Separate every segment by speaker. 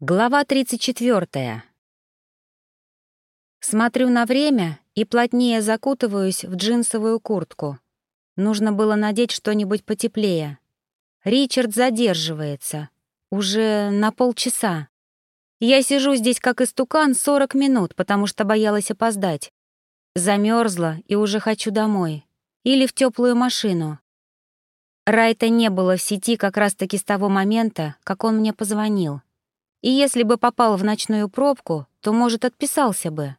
Speaker 1: Глава 34. Смотрю на время и плотнее закутываюсь в джинсовую куртку. Нужно было надеть что-нибудь потеплее. Ричард задерживается. Уже на полчаса. Я сижу здесь как истукан 40 минут, потому что боялась опоздать. Замерзла и уже хочу домой. Или в теплую машину. Райта не было в сети как раз-таки с того момента, как он мне позвонил. И если бы попал в ночную пробку, то, может, отписался бы.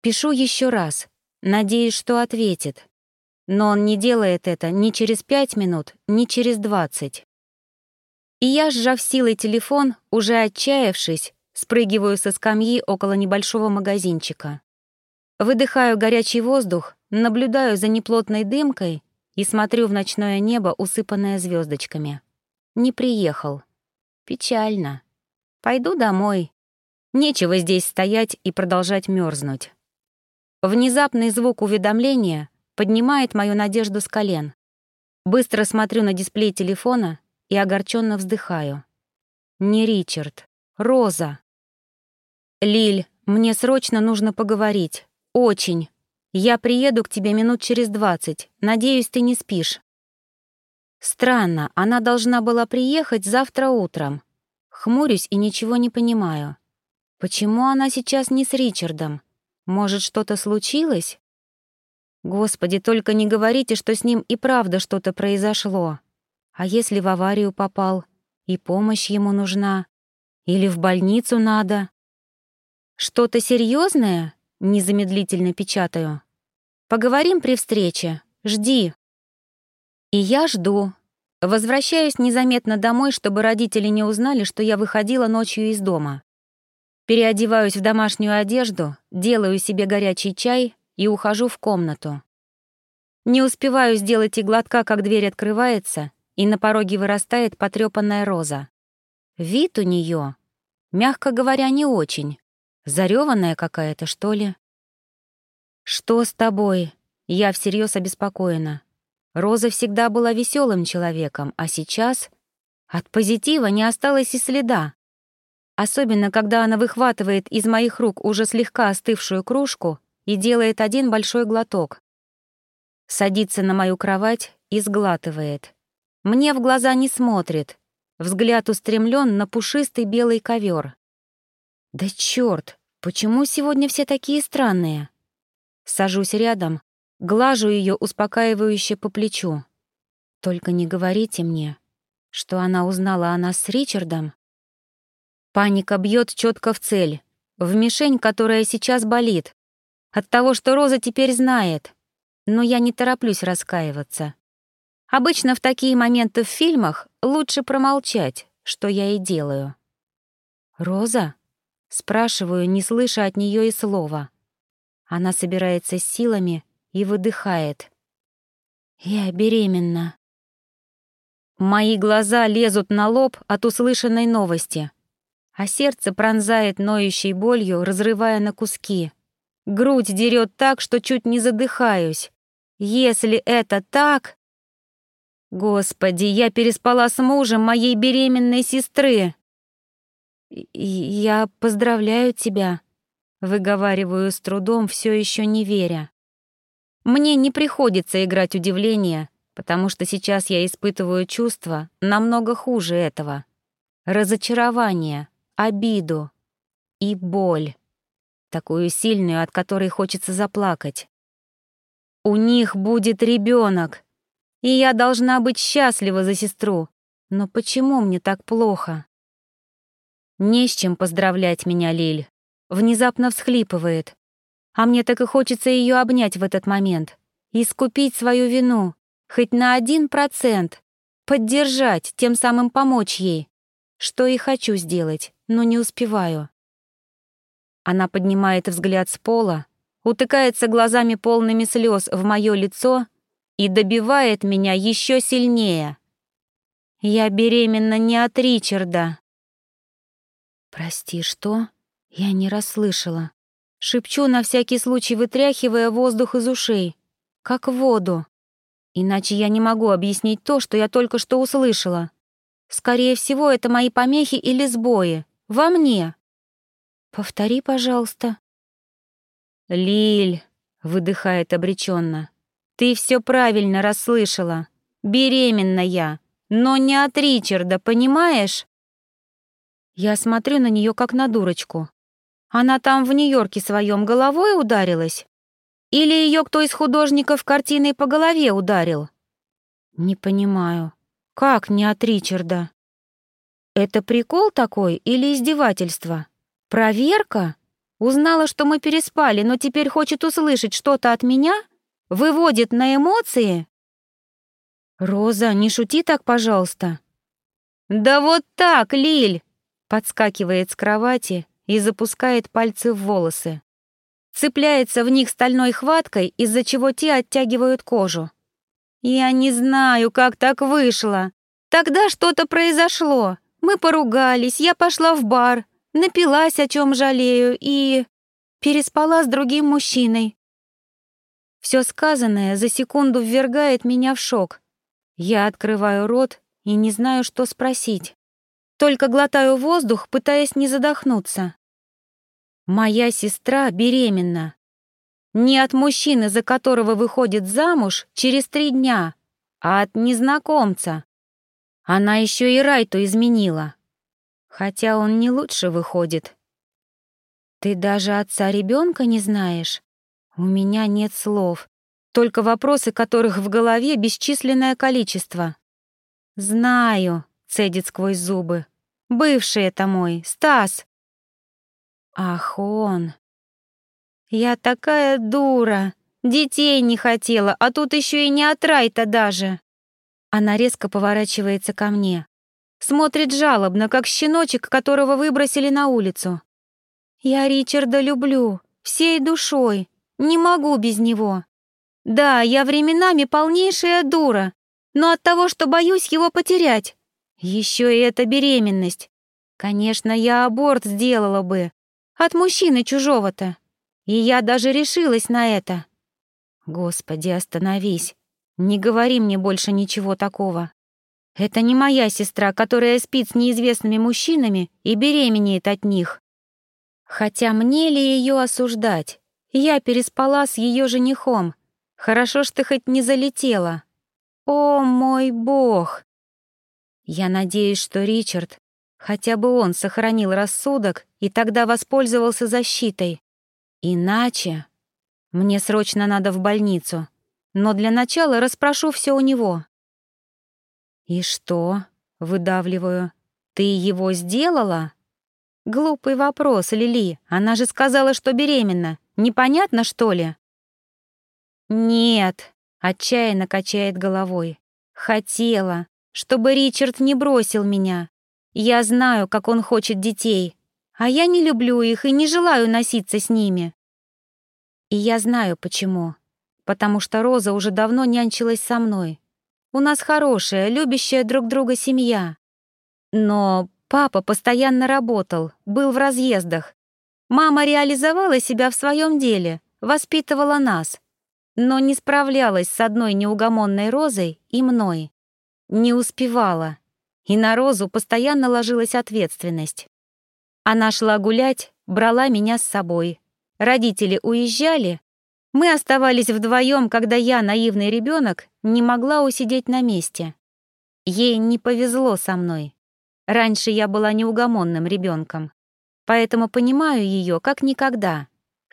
Speaker 1: Пишу еще раз, надеюсь, что ответит. Но он не делает это ни через пять минут, ни через двадцать. И я, сжав силой телефон, уже отчаявшись, спрыгиваю со скамьи около небольшого магазинчика. Выдыхаю горячий воздух, наблюдаю за неплотной дымкой и смотрю в ночное небо, усыпанное звездочками. Не приехал. Печально. Пойду домой. Нечего здесь стоять и продолжать мерзнуть. Внезапный звук уведомления поднимает мою надежду с колен. Быстро смотрю на дисплей телефона и огорченно вздыхаю. Не Ричард, Роза. Лиль, мне срочно нужно поговорить. Очень. Я приеду к тебе минут через двадцать. Надеюсь, ты не спишь. Странно, она должна была приехать завтра утром. Хмурюсь и ничего не понимаю. Почему она сейчас не с Ричардом? Может, что-то случилось? Господи, только не говорите, что с ним и правда что-то произошло. А если в аварию попал, и помощь ему нужна? Или в больницу надо? Что-то серьезное? Незамедлительно печатаю. Поговорим при встрече. Жди. И я жду, Возвращаюсь незаметно домой, чтобы родители не узнали, что я выходила ночью из дома. Переодеваюсь в домашнюю одежду, делаю себе горячий чай и ухожу в комнату. Не успеваю сделать и глотка, как дверь открывается, и на пороге вырастает потрёпанная роза. Вид у неё, мягко говоря, не очень. Зарёванная какая-то, что ли? «Что с тобой?» Я всерьез обеспокоена. Роза всегда была веселым человеком, а сейчас от позитива не осталось и следа. Особенно, когда она выхватывает из моих рук уже слегка остывшую кружку и делает один большой глоток. Садится на мою кровать и сглатывает. Мне в глаза не смотрит. Взгляд устремлен на пушистый белый ковер. Да черт, почему сегодня все такие странные? Сажусь рядом, Глажу ее успокаивающе по плечу. Только не говорите мне, что она узнала о нас с Ричардом. Паника бьет четко в цель, в мишень, которая сейчас болит. От того, что Роза теперь знает. Но я не тороплюсь раскаиваться. Обычно в такие моменты в фильмах лучше промолчать, что я и делаю. «Роза?» — спрашиваю, не слыша от нее и слова. Она собирается с силами и выдыхает. «Я беременна». Мои глаза лезут на лоб от услышанной новости, а сердце пронзает ноющей болью, разрывая на куски. Грудь дерет так, что чуть не задыхаюсь. Если это так... Господи, я переспала с мужем моей беременной сестры. «Я поздравляю тебя», — выговариваю с трудом, все еще не веря. Мне не приходится играть удивление, потому что сейчас я испытываю чувства намного хуже этого. Разочарование, обиду и боль. Такую сильную, от которой хочется заплакать. У них будет ребенок, и я должна быть счастлива за сестру. Но почему мне так плохо? Не с чем поздравлять меня, Лиль. Внезапно всхлипывает. А мне так и хочется ее обнять в этот момент, искупить свою вину, хоть на один процент, поддержать, тем самым помочь ей, что и хочу сделать, но не успеваю. Она поднимает взгляд с пола, утыкается глазами полными слез в мое лицо и добивает меня еще сильнее. Я беременна не от Ричарда. «Прости, что?» Я не расслышала. Шепчу на всякий случай, вытряхивая воздух из ушей, как воду. Иначе я не могу объяснить то, что я только что услышала. Скорее всего, это мои помехи или сбои. во мне. Повтори, пожалуйста. Лиль, выдыхает обреченно. Ты все правильно расслышала. Беременна я, но не от Ричарда, понимаешь? Я смотрю на нее как на дурочку. Она там в Нью-Йорке своем головой ударилась? Или ее кто из художников картиной по голове ударил? Не понимаю. Как не от Ричарда? Это прикол такой или издевательство? Проверка? Узнала, что мы переспали, но теперь хочет услышать что-то от меня? Выводит на эмоции? Роза, не шути так, пожалуйста. Да вот так, Лиль! Подскакивает с кровати и запускает пальцы в волосы. Цепляется в них стальной хваткой, из-за чего те оттягивают кожу. Я не знаю, как так вышло. Тогда что-то произошло. Мы поругались, я пошла в бар, напилась, о чем жалею, и... переспала с другим мужчиной. Все сказанное за секунду ввергает меня в шок. Я открываю рот и не знаю, что спросить. Только глотаю воздух, пытаясь не задохнуться. Моя сестра беременна. Не от мужчины, за которого выходит замуж через три дня, а от незнакомца. Она еще и Райту изменила. Хотя он не лучше выходит. Ты даже отца ребенка не знаешь? У меня нет слов, только вопросы, которых в голове бесчисленное количество. Знаю, цедит сквозь зубы. Бывший это мой, Стас. Ах, он. Я такая дура. Детей не хотела, а тут еще и не от Райта даже. Она резко поворачивается ко мне. Смотрит жалобно, как щеночек, которого выбросили на улицу. Я Ричарда люблю, всей душой. Не могу без него. Да, я временами полнейшая дура, но от того, что боюсь его потерять, еще и эта беременность. Конечно, я аборт сделала бы. От мужчины чужого-то. И я даже решилась на это. Господи, остановись. Не говори мне больше ничего такого. Это не моя сестра, которая спит с неизвестными мужчинами и беременеет от них. Хотя мне ли ее осуждать? Я переспала с ее женихом. Хорошо, что хоть не залетела. О, мой бог! Я надеюсь, что Ричард, хотя бы он сохранил рассудок и тогда воспользовался защитой. Иначе мне срочно надо в больницу, но для начала расспрошу все у него. «И что?» — выдавливаю. «Ты его сделала?» Глупый вопрос, Лили. Она же сказала, что беременна. Непонятно, что ли? Нет, отчаянно качает головой. Хотела чтобы Ричард не бросил меня. Я знаю, как он хочет детей, а я не люблю их и не желаю носиться с ними. И я знаю, почему. Потому что Роза уже давно нянчилась со мной. У нас хорошая, любящая друг друга семья. Но папа постоянно работал, был в разъездах. Мама реализовала себя в своем деле, воспитывала нас, но не справлялась с одной неугомонной Розой и мной. Не успевала. И на Розу постоянно ложилась ответственность. Она шла гулять, брала меня с собой. Родители уезжали. Мы оставались вдвоем, когда я, наивный ребенок, не могла усидеть на месте. Ей не повезло со мной. Раньше я была неугомонным ребенком, поэтому понимаю ее как никогда,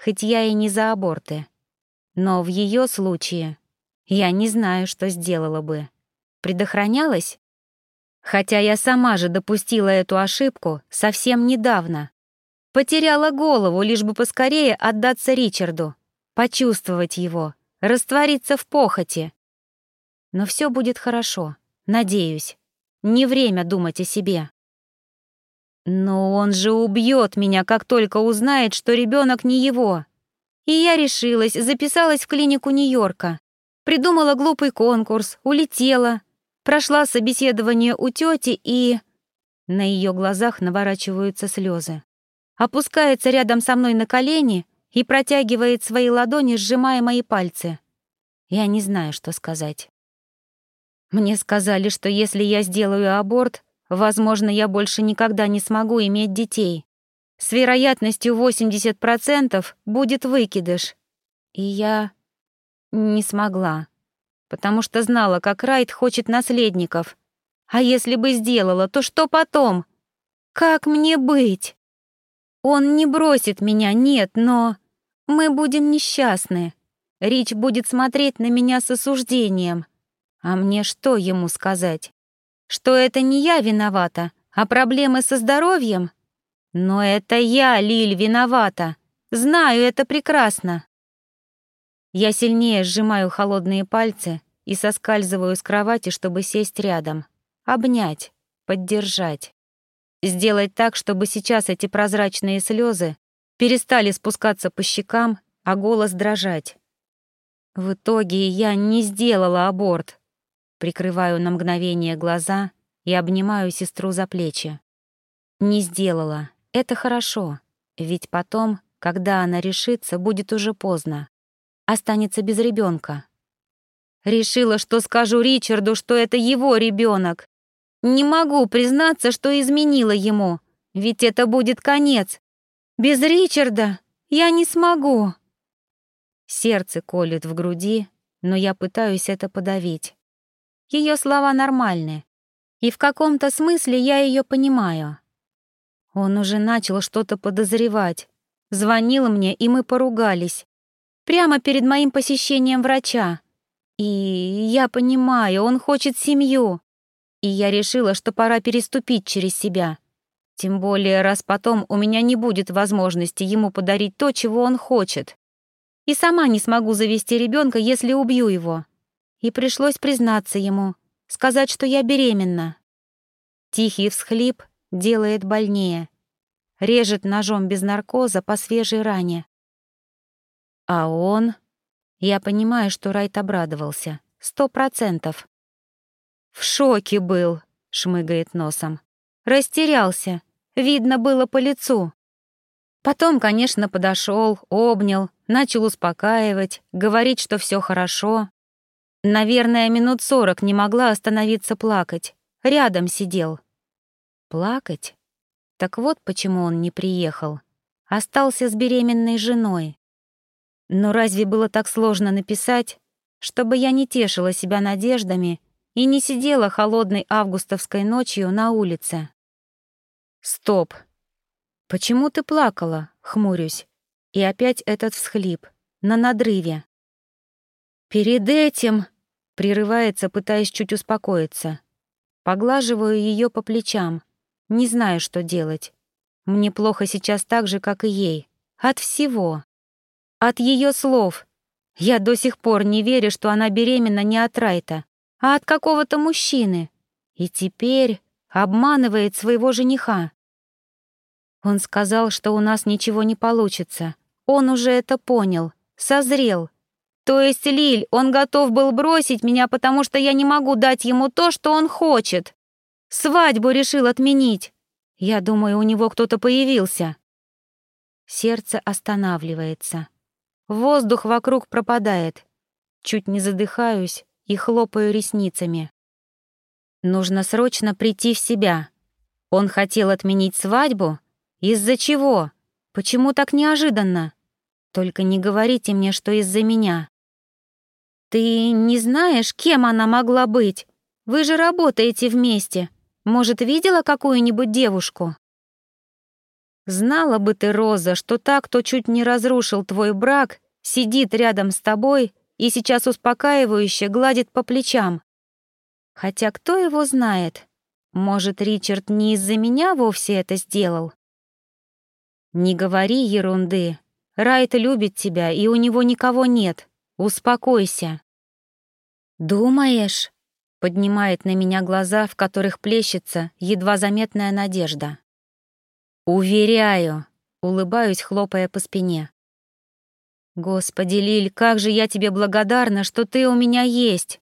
Speaker 1: хоть я и не за аборты. Но в ее случае я не знаю, что сделала бы предохранялась? Хотя я сама же допустила эту ошибку совсем недавно. Потеряла голову, лишь бы поскорее отдаться Ричарду, почувствовать его, раствориться в похоти. Но все будет хорошо, надеюсь. Не время думать о себе. Но он же убьет меня, как только узнает, что ребенок не его. И я решилась, записалась в клинику Нью-Йорка. Придумала глупый конкурс, улетела, Прошла собеседование у тети и... На ее глазах наворачиваются слезы. Опускается рядом со мной на колени и протягивает свои ладони, сжимая мои пальцы. Я не знаю, что сказать. Мне сказали, что если я сделаю аборт, Возможно, я больше никогда не смогу иметь детей. С вероятностью 80% будет выкидыш. И я не смогла, потому что знала, как Райт хочет наследников. А если бы сделала, то что потом? Как мне быть? Он не бросит меня, нет, но мы будем несчастны. Рич будет смотреть на меня с осуждением. А мне что ему сказать? Что это не я виновата, а проблемы со здоровьем? Но это я, Лиль, виновата. Знаю это прекрасно. Я сильнее сжимаю холодные пальцы и соскальзываю с кровати, чтобы сесть рядом. Обнять, поддержать. Сделать так, чтобы сейчас эти прозрачные слезы перестали спускаться по щекам, а голос дрожать. В итоге я не сделала аборт. Прикрываю на мгновение глаза и обнимаю сестру за плечи. Не сделала. Это хорошо, ведь потом, когда она решится, будет уже поздно. Останется без ребенка. Решила, что скажу Ричарду, что это его ребенок. Не могу признаться, что изменила ему, ведь это будет конец. Без Ричарда я не смогу. Сердце колет в груди, но я пытаюсь это подавить. Ее слова нормальны, и в каком-то смысле я ее понимаю. Он уже начал что-то подозревать. Звонил мне, и мы поругались. Прямо перед моим посещением врача. И я понимаю, он хочет семью. И я решила, что пора переступить через себя. Тем более, раз потом у меня не будет возможности ему подарить то, чего он хочет. И сама не смогу завести ребенка, если убью его. И пришлось признаться ему, сказать, что я беременна. Тихий всхлип делает больнее. Режет ножом без наркоза по свежей ране. А он... Я понимаю, что Райт обрадовался. Сто процентов. «В шоке был», — шмыгает носом. «Растерялся. Видно было по лицу». Потом, конечно, подошел, обнял, начал успокаивать, говорить, что все хорошо. Наверное, минут сорок не могла остановиться плакать. Рядом сидел. Плакать? Так вот почему он не приехал. Остался с беременной женой. Но разве было так сложно написать, чтобы я не тешила себя надеждами и не сидела холодной августовской ночью на улице? Стоп. Почему ты плакала? Хмурюсь. И опять этот всхлип. На надрыве. Перед этим... Прерывается, пытаясь чуть успокоиться. Поглаживаю ее по плечам. Не знаю, что делать. Мне плохо сейчас так же, как и ей. От всего. От ее слов. Я до сих пор не верю, что она беременна не от Райта, а от какого-то мужчины. И теперь обманывает своего жениха. Он сказал, что у нас ничего не получится. Он уже это понял, созрел. То есть, Лиль, он готов был бросить меня, потому что я не могу дать ему то, что он хочет. Свадьбу решил отменить. Я думаю, у него кто-то появился. Сердце останавливается. Воздух вокруг пропадает. Чуть не задыхаюсь и хлопаю ресницами. Нужно срочно прийти в себя. Он хотел отменить свадьбу? Из-за чего? Почему так неожиданно? Только не говорите мне, что из-за меня. Ты не знаешь, кем она могла быть? Вы же работаете вместе. Может, видела какую-нибудь девушку? Знала бы ты, Роза, что так, кто чуть не разрушил твой брак, сидит рядом с тобой и сейчас успокаивающе гладит по плечам. Хотя кто его знает? Может, Ричард не из-за меня вовсе это сделал? Не говори ерунды. Райт любит тебя, и у него никого нет. Успокойся. Думаешь? Поднимает на меня глаза, в которых плещется едва заметная надежда. «Уверяю», — улыбаюсь, хлопая по спине. «Господи, Лиль, как же я тебе благодарна, что ты у меня есть!»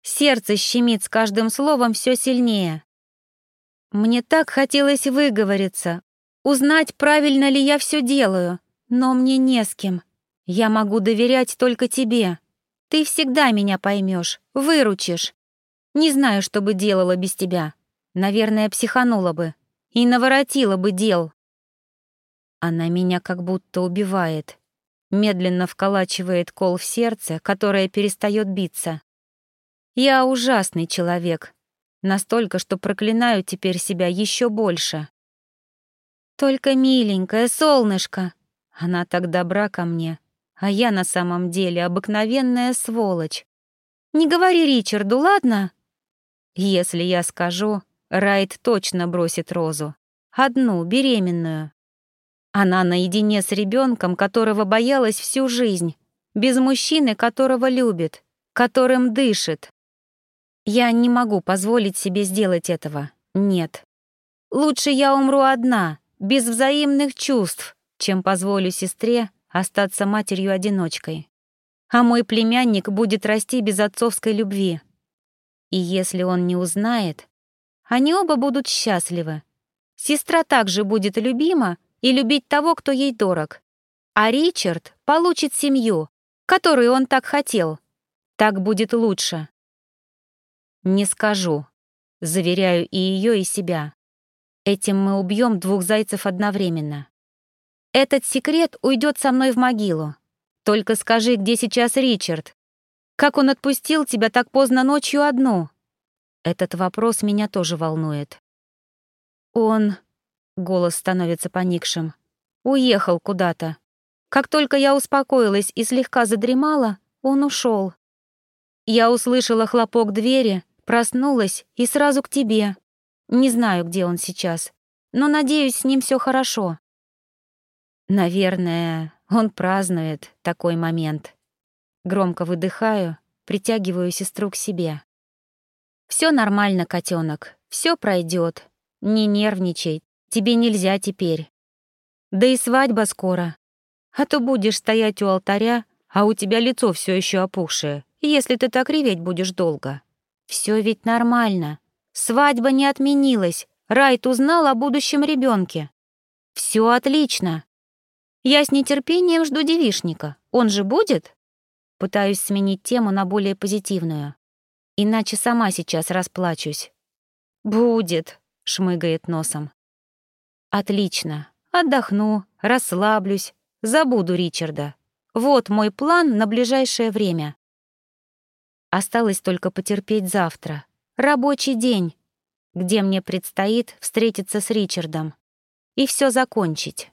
Speaker 1: Сердце щемит с каждым словом все сильнее. Мне так хотелось выговориться, узнать, правильно ли я все делаю, но мне не с кем. Я могу доверять только тебе. Ты всегда меня поймешь, выручишь. Не знаю, что бы делала без тебя. наверное, психанула бы и наворотила бы дел. Она меня как будто убивает, медленно вколачивает кол в сердце, которое перестает биться. Я ужасный человек, настолько, что проклинаю теперь себя еще больше. Только миленькое солнышко, она так добра ко мне, а я на самом деле обыкновенная сволочь. Не говори Ричарду, ладно? Если я скажу, Райт точно бросит Розу. Одну, беременную. Она наедине с ребенком, которого боялась всю жизнь, без мужчины, которого любит, которым дышит. Я не могу позволить себе сделать этого. Нет. Лучше я умру одна, без взаимных чувств, чем позволю сестре остаться матерью-одиночкой. А мой племянник будет расти без отцовской любви. И если он не узнает, они оба будут счастливы. Сестра также будет любима и любить того, кто ей дорог. А Ричард получит семью, которую он так хотел. Так будет лучше. Не скажу. Заверяю и ее, и себя. Этим мы убьем двух зайцев одновременно. Этот секрет уйдет со мной в могилу. Только скажи, где сейчас Ричард? Как он отпустил тебя так поздно ночью одну? Этот вопрос меня тоже волнует. Он... Голос становится поникшим. Уехал куда-то. Как только я успокоилась и слегка задремала, он ушел. Я услышала хлопок двери, проснулась и сразу к тебе. Не знаю, где он сейчас, но надеюсь, с ним все хорошо. Наверное, он празднует такой момент. Громко выдыхаю, притягиваю сестру к себе. Все нормально, котенок, все пройдет. Не нервничай, тебе нельзя теперь. Да и свадьба скоро. А то будешь стоять у алтаря, а у тебя лицо все еще опухшее, если ты так реветь будешь долго. Все ведь нормально. Свадьба не отменилась. Райт узнал о будущем ребенке. Все отлично. Я с нетерпением жду девишника. Он же будет? Пытаюсь сменить тему на более позитивную. Иначе сама сейчас расплачусь. «Будет», — шмыгает носом. «Отлично. Отдохну, расслаблюсь, забуду Ричарда. Вот мой план на ближайшее время. Осталось только потерпеть завтра. Рабочий день, где мне предстоит встретиться с Ричардом и все закончить.